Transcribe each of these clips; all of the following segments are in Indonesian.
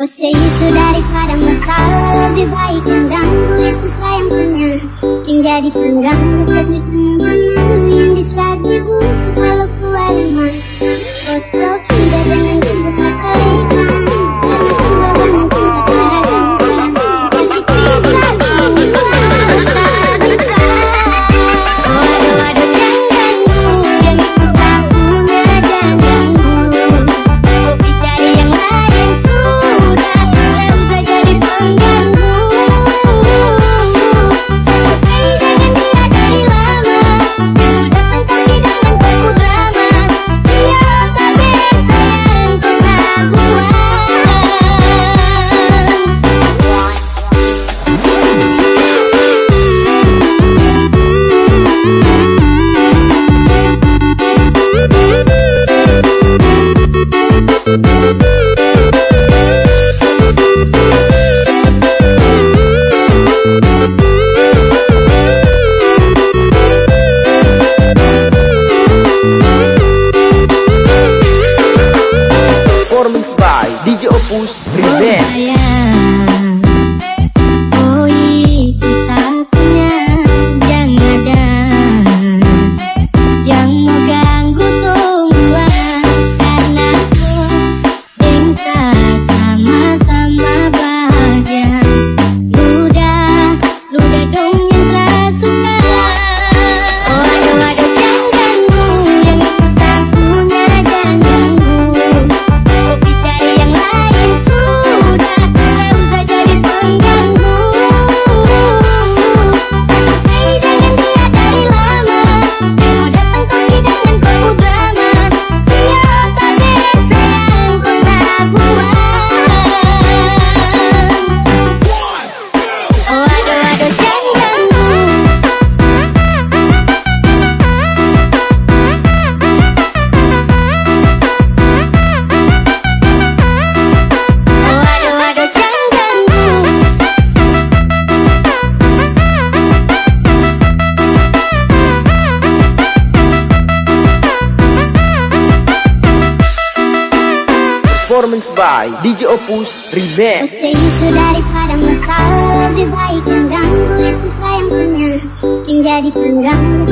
Usia itu daripada masalah lebih baik mengganggu itu sayang punya. Yang jadi pengganggu kehidupan Opus Presents. performance by DJ Opus Remix. Usai jadi pengganggu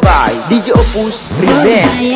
by DJ Opus Present.